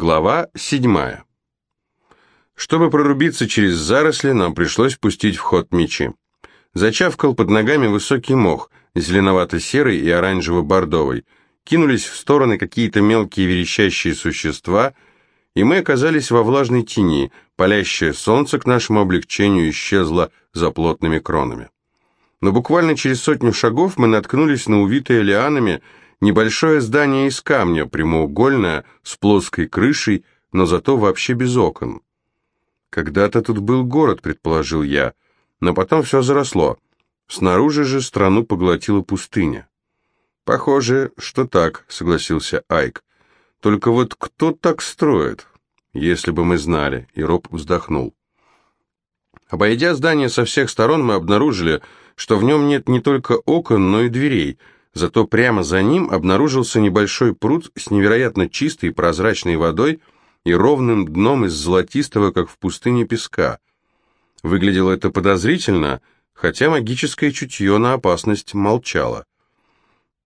Глава седьмая. Чтобы прорубиться через заросли, нам пришлось пустить в ход мечи. Зачавкал под ногами высокий мох, зеленовато-серый и оранжево-бордовый. Кинулись в стороны какие-то мелкие верещащие существа, и мы оказались во влажной тени, палящее солнце к нашему облегчению исчезло за плотными кронами. Но буквально через сотню шагов мы наткнулись на увитое лианами, Небольшое здание из камня, прямоугольное, с плоской крышей, но зато вообще без окон. Когда-то тут был город, предположил я, но потом все заросло. Снаружи же страну поглотила пустыня. Похоже, что так, согласился Айк. Только вот кто так строит? Если бы мы знали, и Роб вздохнул. Обойдя здание со всех сторон, мы обнаружили, что в нем нет не только окон, но и дверей — Зато прямо за ним обнаружился небольшой пруд с невероятно чистой прозрачной водой и ровным дном из золотистого, как в пустыне, песка. Выглядело это подозрительно, хотя магическое чутье на опасность молчало.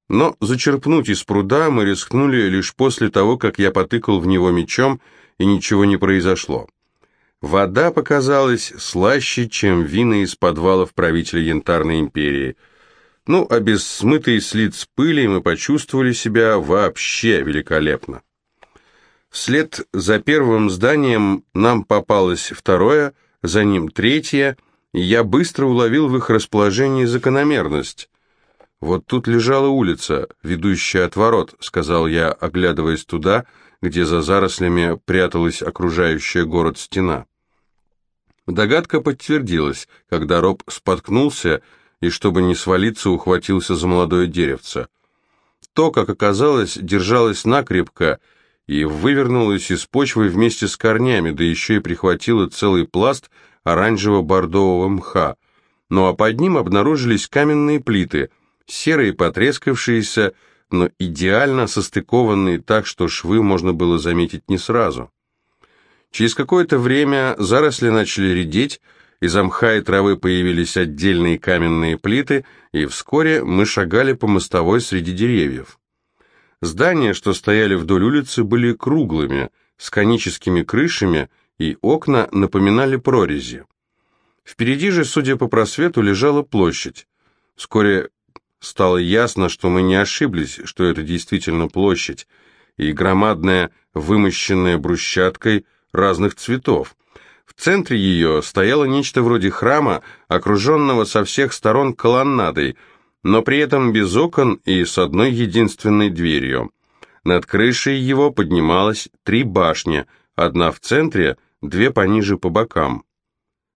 Но зачерпнуть из пруда мы рискнули лишь после того, как я потыкал в него мечом, и ничего не произошло. Вода показалась слаще, чем вина из подвалов правителя Янтарной империи – ну, а без смытой с лиц пыли мы почувствовали себя вообще великолепно. Вслед за первым зданием нам попалось второе, за ним третье, и я быстро уловил в их расположении закономерность. «Вот тут лежала улица, ведущая от ворот», — сказал я, оглядываясь туда, где за зарослями пряталась окружающая город стена. Догадка подтвердилась, когда Роб споткнулся и, чтобы не свалиться, ухватился за молодое деревце. То, как оказалось, держалось накрепко и вывернулось из почвы вместе с корнями, да еще и прихватило целый пласт оранжево-бордового мха. Ну а под ним обнаружились каменные плиты, серые, потрескавшиеся, но идеально состыкованные так, что швы можно было заметить не сразу. Через какое-то время заросли начали редеть, из мха и травы появились отдельные каменные плиты, и вскоре мы шагали по мостовой среди деревьев. Здания, что стояли вдоль улицы, были круглыми, с коническими крышами, и окна напоминали прорези. Впереди же, судя по просвету, лежала площадь. Вскоре стало ясно, что мы не ошиблись, что это действительно площадь, и громадная, вымощенная брусчаткой разных цветов. В центре ее стояло нечто вроде храма, окруженного со всех сторон колоннадой, но при этом без окон и с одной единственной дверью. Над крышей его поднималось три башни, одна в центре, две пониже по бокам.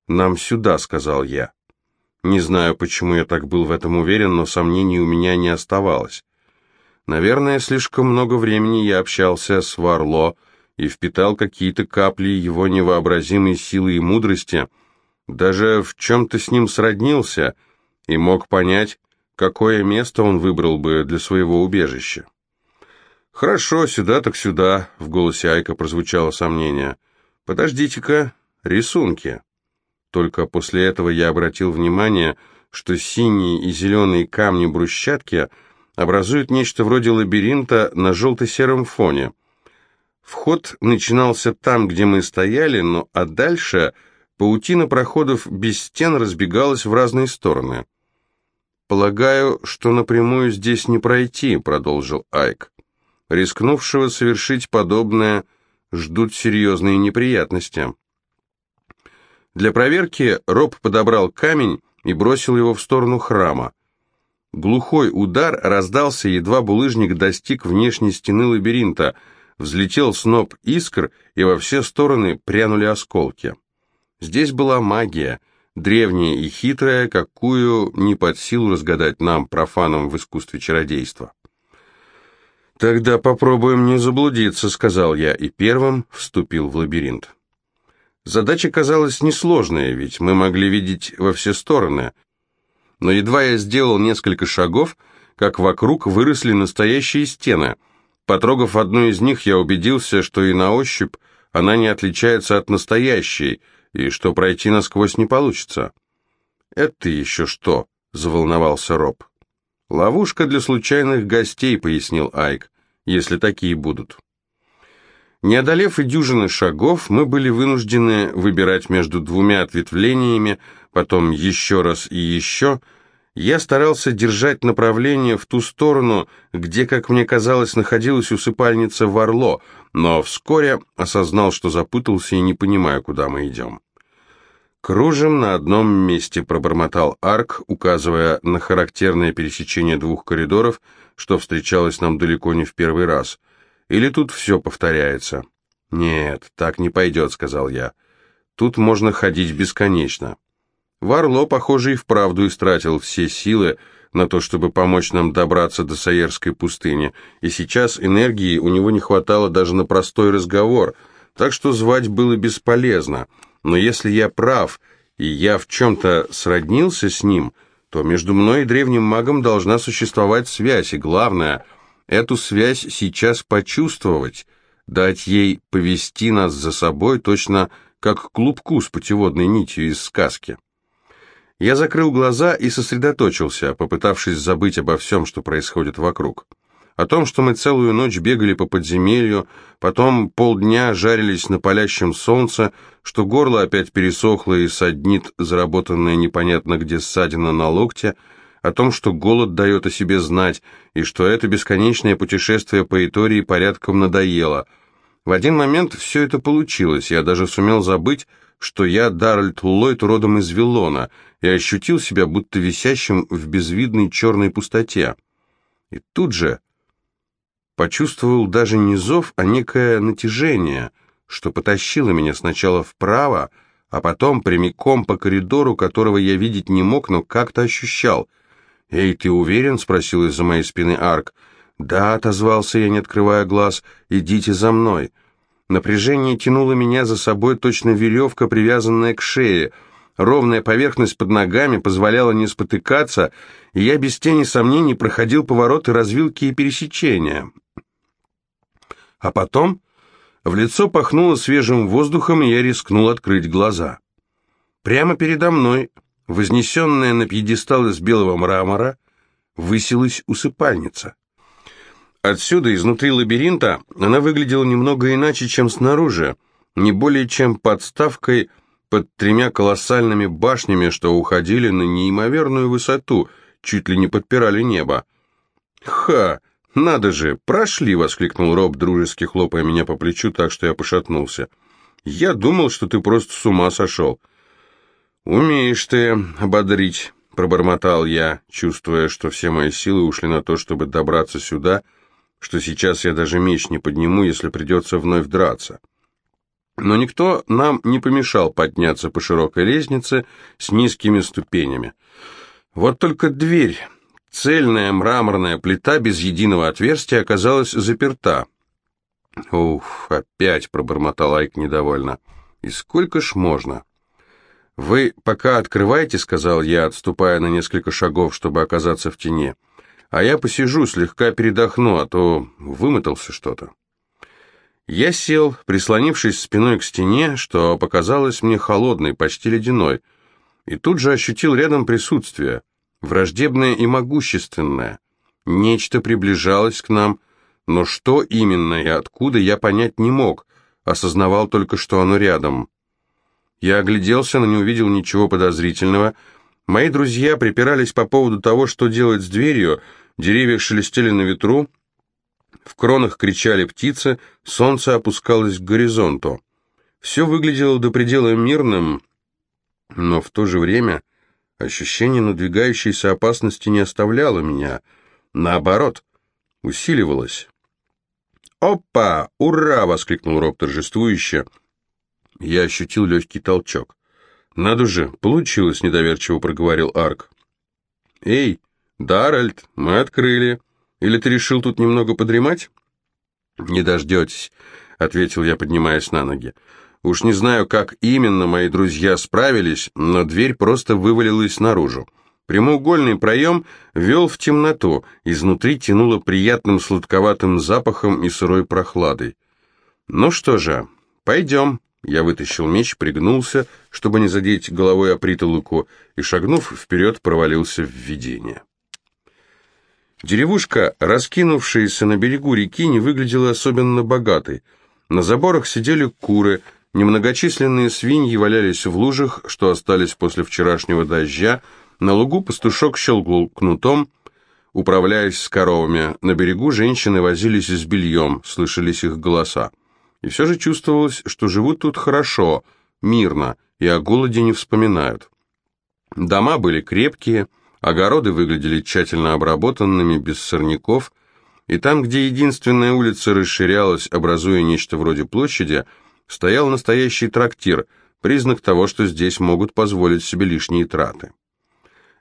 «Нам сюда», — сказал я. Не знаю, почему я так был в этом уверен, но сомнений у меня не оставалось. Наверное, слишком много времени я общался с Варло, и впитал какие-то капли его невообразимой силы и мудрости, даже в чем-то с ним сроднился и мог понять, какое место он выбрал бы для своего убежища. «Хорошо, сюда так сюда», — в голосе Айка прозвучало сомнение. «Подождите-ка, рисунки». Только после этого я обратил внимание, что синие и зеленые камни брусчатки образуют нечто вроде лабиринта на желто-сером фоне — Вход начинался там, где мы стояли, но а дальше паутина проходов без стен разбегалась в разные стороны. «Полагаю, что напрямую здесь не пройти», — продолжил Айк. «Рискнувшего совершить подобное ждут серьезные неприятности». Для проверки Роб подобрал камень и бросил его в сторону храма. Глухой удар раздался, едва булыжник достиг внешней стены лабиринта — взлетел сноп искр, и во все стороны прянули осколки. Здесь была магия, древняя и хитрая, какую не под силу разгадать нам, профанам в искусстве чародейства. «Тогда попробуем не заблудиться», — сказал я, и первым вступил в лабиринт. Задача казалась несложная, ведь мы могли видеть во все стороны. Но едва я сделал несколько шагов, как вокруг выросли настоящие стены — Потрогав одну из них, я убедился, что и на ощупь она не отличается от настоящей, и что пройти насквозь не получится. «Это еще что?» — заволновался Роб. «Ловушка для случайных гостей», — пояснил Айк, — «если такие будут». Не одолев и дюжины шагов, мы были вынуждены выбирать между двумя ответвлениями, потом еще раз и еще. Я старался держать направление в ту сторону, где, как мне казалось, находилась усыпальница Варло, но вскоре осознал, что запутался и не понимаю, куда мы идем. «Кружим на одном месте», — пробормотал Арк, указывая на характерное пересечение двух коридоров, что встречалось нам далеко не в первый раз. «Или тут все повторяется?» «Нет, так не пойдет», — сказал я. «Тут можно ходить бесконечно». Варло, похоже, и вправду истратил все силы на то, чтобы помочь нам добраться до Саерской пустыни, и сейчас энергии у него не хватало даже на простой разговор, так что звать было бесполезно — но если я прав, и я в чем-то сроднился с ним, то между мной и древним магом должна существовать связь, и главное, эту связь сейчас почувствовать, дать ей повести нас за собой точно как клубку с путеводной нитью из сказки. Я закрыл глаза и сосредоточился, попытавшись забыть обо всем, что происходит вокруг о том, что мы целую ночь бегали по подземелью, потом полдня жарились на палящем солнце, что горло опять пересохло и саднит заработанная непонятно где ссадина на локте, о том, что голод дает о себе знать, и что это бесконечное путешествие по Итории порядком надоело. В один момент все это получилось, я даже сумел забыть, что я Даральд Ллойд родом из Виллона, и ощутил себя будто висящим в безвидной черной пустоте. И тут же почувствовал даже не зов, а некое натяжение, что потащило меня сначала вправо, а потом прямиком по коридору, которого я видеть не мог, но как-то ощущал. «Эй, ты уверен?» — спросил из-за моей спины Арк. «Да», — отозвался я, не открывая глаз, — «идите за мной». Напряжение тянуло меня за собой точно веревка, привязанная к шее. Ровная поверхность под ногами позволяла не спотыкаться, и я без тени сомнений проходил повороты развилки и пересечения. А потом в лицо пахнуло свежим воздухом, и я рискнул открыть глаза. Прямо передо мной, вознесенная на пьедестал из белого мрамора, высилась усыпальница. Отсюда, изнутри лабиринта, она выглядела немного иначе, чем снаружи, не более чем подставкой под тремя колоссальными башнями, что уходили на неимоверную высоту, чуть ли не подпирали небо. «Ха! «Надо же, прошли!» — воскликнул Роб, дружески хлопая меня по плечу так, что я пошатнулся. «Я думал, что ты просто с ума сошел». «Умеешь ты ободрить», — пробормотал я, чувствуя, что все мои силы ушли на то, чтобы добраться сюда, что сейчас я даже меч не подниму, если придется вновь драться. Но никто нам не помешал подняться по широкой лестнице с низкими ступенями. Вот только дверь Цельная мраморная плита без единого отверстия оказалась заперта. «Уф, опять!» — пробормотал Айк недовольно. «И сколько ж можно?» «Вы пока открывайте», — сказал я, отступая на несколько шагов, чтобы оказаться в тени. «А я посижу, слегка передохну, а то вымотался что-то». Я сел, прислонившись спиной к стене, что показалось мне холодной, почти ледяной, и тут же ощутил рядом присутствие — враждебное и могущественное. Нечто приближалось к нам, но что именно и откуда я понять не мог, осознавал только, что оно рядом. Я огляделся, но не увидел ничего подозрительного. Мои друзья припирались по поводу того, что делать с дверью, деревья шелестели на ветру, в кронах кричали птицы, солнце опускалось к горизонту. Все выглядело до предела мирным, но в то же время Ощущение надвигающейся опасности не оставляло меня. Наоборот, усиливалось. «Опа! Ура!» — воскликнул Роб торжествующе. Я ощутил легкий толчок. «Надо же, получилось!» — недоверчиво проговорил Арк. «Эй, Даральд, мы открыли. Или ты решил тут немного подремать?» «Не дождетесь», — ответил я, поднимаясь на ноги. Уж не знаю, как именно мои друзья справились, но дверь просто вывалилась наружу. Прямоугольный проем вел в темноту, изнутри тянуло приятным сладковатым запахом и сырой прохладой. «Ну что же, пойдем». Я вытащил меч, пригнулся, чтобы не задеть головой о притолоку, и, шагнув вперед, провалился в видение. Деревушка, раскинувшаяся на берегу реки, не выглядела особенно богатой – На заборах сидели куры, немногочисленные свиньи валялись в лужах, что остались после вчерашнего дождя, на лугу пастушок щелкнул кнутом, управляясь с коровами, на берегу женщины возились с бельем, слышались их голоса. И все же чувствовалось, что живут тут хорошо, мирно, и о голоде не вспоминают. Дома были крепкие, огороды выглядели тщательно обработанными, без сорняков, и там, где единственная улица расширялась, образуя нечто вроде площади, стоял настоящий трактир, признак того, что здесь могут позволить себе лишние траты.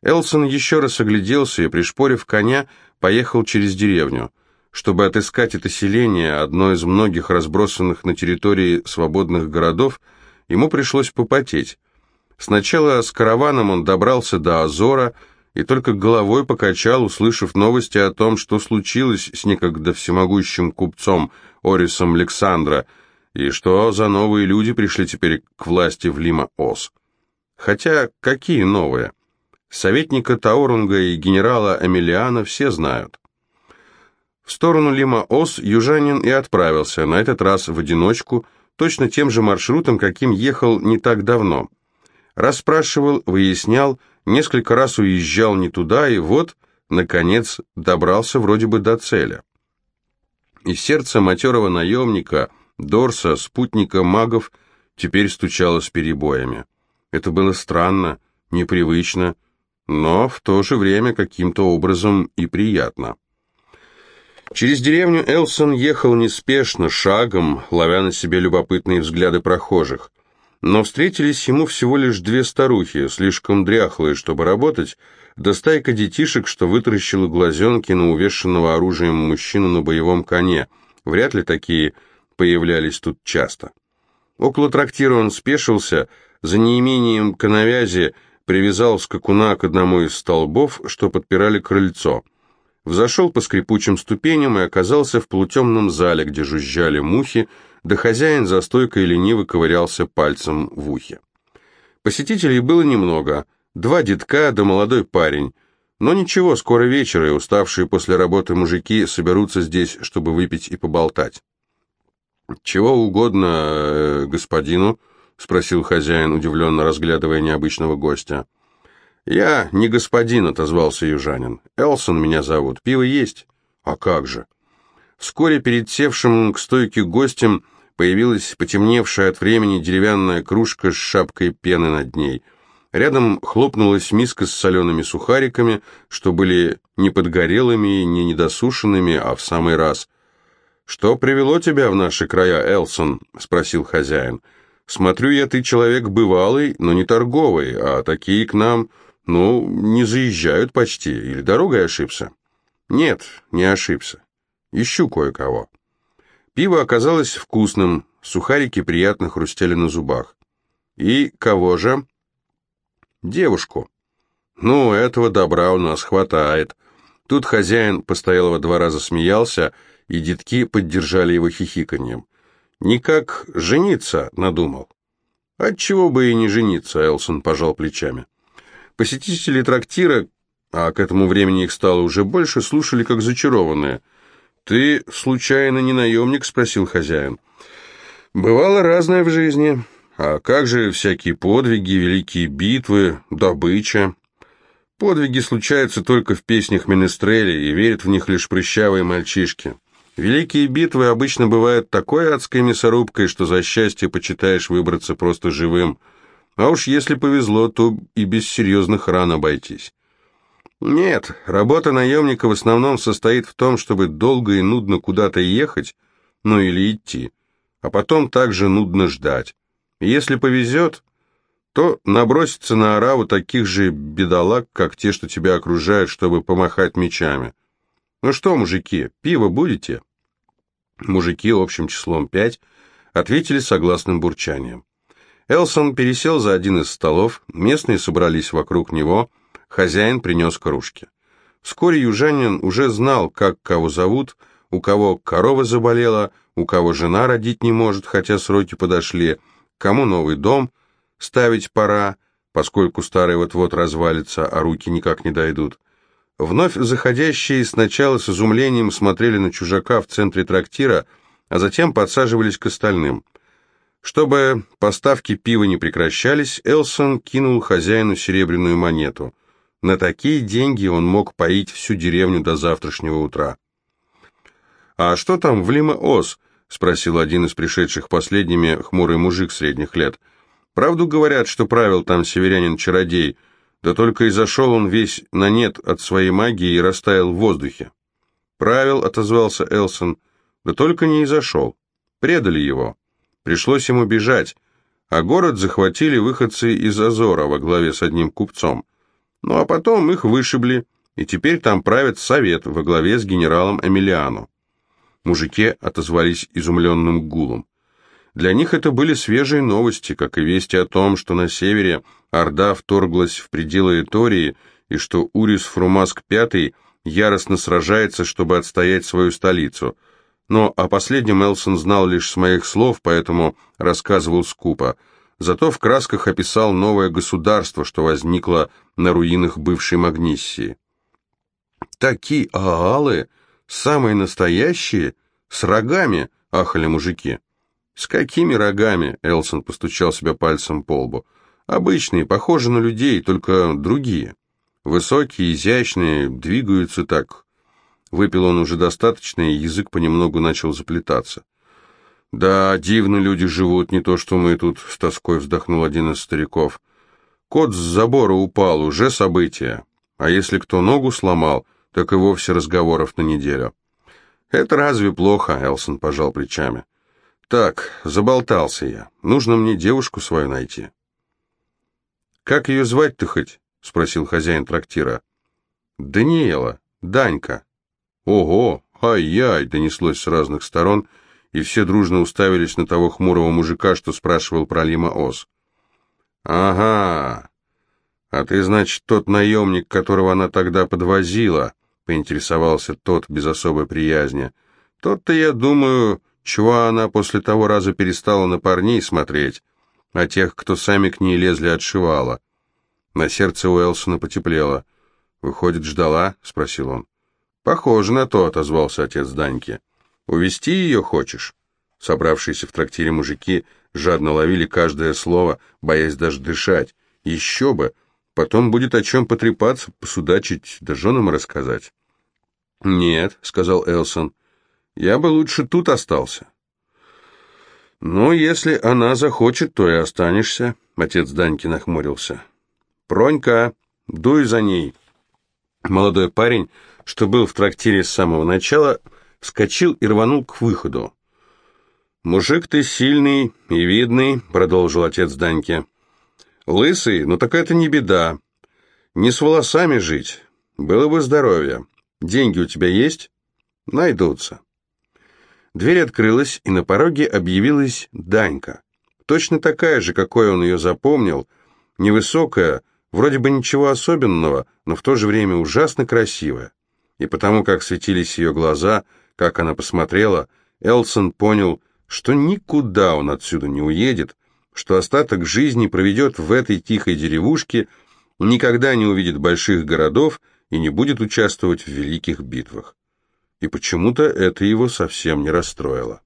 Элсон еще раз огляделся и, пришпорив коня, поехал через деревню. Чтобы отыскать это селение, одно из многих разбросанных на территории свободных городов, ему пришлось попотеть. Сначала с караваном он добрался до Азора и только головой покачал, услышав новости о том, что случилось с некогда всемогущим купцом Орисом Александра, и что за новые люди пришли теперь к власти в Лима-Ос. Хотя какие новые? Советника Таурунга и генерала Эмилиана все знают. В сторону Лима-Ос южанин и отправился, на этот раз в одиночку, точно тем же маршрутом, каким ехал не так давно. Расспрашивал, выяснял, несколько раз уезжал не туда, и вот, наконец, добрался вроде бы до цели. И сердце матерого наемника, Дорса, спутника магов, теперь стучало с перебоями. Это было странно, непривычно, но в то же время каким-то образом и приятно. Через деревню Элсон ехал неспешно, шагом, ловя на себе любопытные взгляды прохожих. Но встретились ему всего лишь две старухи, слишком дряхлые, чтобы работать, да стайка детишек, что вытаращила глазенки на увешанного оружием мужчину на боевом коне. Вряд ли такие появлялись тут часто. Около трактира он спешился, за неимением коновязи привязал скакуна к одному из столбов, что подпирали крыльцо. Взошел по скрипучим ступеням и оказался в полутемном зале, где жужжали мухи, да хозяин за стойкой лениво ковырялся пальцем в ухе. Посетителей было немного, два детка да молодой парень, но ничего, скоро вечер, и уставшие после работы мужики соберутся здесь, чтобы выпить и поболтать. «Чего угодно э, господину?» — спросил хозяин, удивленно разглядывая необычного гостя. «Я не господин», — отозвался южанин. «Элсон меня зовут. Пиво есть?» «А как же?» Вскоре перед севшим к стойке гостем появилась потемневшая от времени деревянная кружка с шапкой пены над ней. Рядом хлопнулась миска с солеными сухариками, что были не подгорелыми не недосушенными, а в самый раз. «Что привело тебя в наши края, Элсон?» — спросил хозяин. Смотрю я, ты человек бывалый, но не торговый, а такие к нам, ну, не заезжают почти, или дорогой ошибся? Нет, не ошибся. Ищу кое-кого. Пиво оказалось вкусным, сухарики приятно хрустели на зубах. И кого же? Девушку. Ну, этого добра у нас хватает. Тут хозяин постоялого двора засмеялся, и детки поддержали его хихиканьем. Никак жениться надумал. Отчего бы и не жениться, Элсон пожал плечами. Посетители трактира, а к этому времени их стало уже больше, слушали как зачарованные. «Ты, случайно, не наемник?» — спросил хозяин. «Бывало разное в жизни. А как же всякие подвиги, великие битвы, добыча?» Подвиги случаются только в песнях Менестрели, и верят в них лишь прыщавые мальчишки. Великие битвы обычно бывают такой адской мясорубкой, что за счастье почитаешь выбраться просто живым. А уж если повезло, то и без серьезных ран обойтись. Нет, работа наемника в основном состоит в том, чтобы долго и нудно куда-то ехать, ну или идти, а потом также нудно ждать. Если повезет, то наброситься на ораву таких же бедолаг, как те, что тебя окружают, чтобы помахать мечами. «Ну что, мужики, пиво будете?» Мужики, общим числом пять, ответили согласным бурчанием. Элсон пересел за один из столов, местные собрались вокруг него, хозяин принес кружки. Вскоре южанин уже знал, как кого зовут, у кого корова заболела, у кого жена родить не может, хотя сроки подошли, кому новый дом ставить пора, поскольку старый вот-вот развалится, а руки никак не дойдут. Вновь заходящие сначала с изумлением смотрели на чужака в центре трактира, а затем подсаживались к остальным. Чтобы поставки пива не прекращались, Элсон кинул хозяину серебряную монету. На такие деньги он мог поить всю деревню до завтрашнего утра. «А что там в Лима-Ос?» — спросил один из пришедших последними хмурый мужик средних лет. «Правду говорят, что правил там северянин-чародей, да только и зашел он весь на нет от своей магии и растаял в воздухе». «Правил», — отозвался Элсон, — «да только не и зашел. Предали его. Пришлось ему бежать, а город захватили выходцы из Азора во главе с одним купцом. Ну а потом их вышибли, и теперь там правит совет во главе с генералом Эмилиано». Мужики отозвались изумленным гулом. Для них это были свежие новости, как и вести о том, что на севере Орда вторглась в пределы Этории и что Урис Фрумаск V яростно сражается, чтобы отстоять свою столицу. Но о последнем Элсон знал лишь с моих слов, поэтому рассказывал скупо. Зато в красках описал новое государство, что возникло на руинах бывшей Магниссии. «Такие аалы!» «Самые настоящие? С рогами?» — ахали мужики. «С какими рогами?» — Элсон постучал себя пальцем по лбу. «Обычные, похожи на людей, только другие. Высокие, изящные, двигаются так». Выпил он уже достаточно, и язык понемногу начал заплетаться. «Да, дивно люди живут, не то что мы тут», — с тоской вздохнул один из стариков. «Кот с забора упал, уже событие. А если кто ногу сломал, так и вовсе разговоров на неделю. «Это разве плохо?» — Элсон пожал плечами. «Так, заболтался я. Нужно мне девушку свою найти». «Как ее звать-то хоть?» — спросил хозяин трактира. «Даниэла. Данька». «Ого! Ай-яй!» — донеслось с разных сторон, и все дружно уставились на того хмурого мужика, что спрашивал про Лима Ос. «Ага! А ты, значит, тот наемник, которого она тогда подвозила?» — поинтересовался тот без особой приязни. «Тот-то, я думаю, чего она после того раза перестала на парней смотреть, а тех, кто сами к ней лезли, отшивала». На сердце Уэлсона потеплело. «Выходит, ждала?» — спросил он. «Похоже на то», — отозвался отец Даньки. «Увести ее хочешь?» Собравшиеся в трактире мужики жадно ловили каждое слово, боясь даже дышать. «Еще бы! Потом будет о чем потрепаться, посудачить, да женам рассказать. «Нет», — сказал Элсон, — «я бы лучше тут остался». «Ну, если она захочет, то и останешься», — отец Даньки нахмурился. «Пронька, дуй за ней». Молодой парень, что был в трактире с самого начала, вскочил и рванул к выходу. «Мужик ты сильный и видный», — продолжил отец Даньки. Лысый, ну так это не беда. Не с волосами жить. Было бы здоровье. Деньги у тебя есть? Найдутся. Дверь открылась, и на пороге объявилась Данька. Точно такая же, какой он ее запомнил. Невысокая, вроде бы ничего особенного, но в то же время ужасно красивая. И потому, как светились ее глаза, как она посмотрела, Элсон понял, что никуда он отсюда не уедет, что остаток жизни проведет в этой тихой деревушке, никогда не увидит больших городов и не будет участвовать в великих битвах. И почему-то это его совсем не расстроило.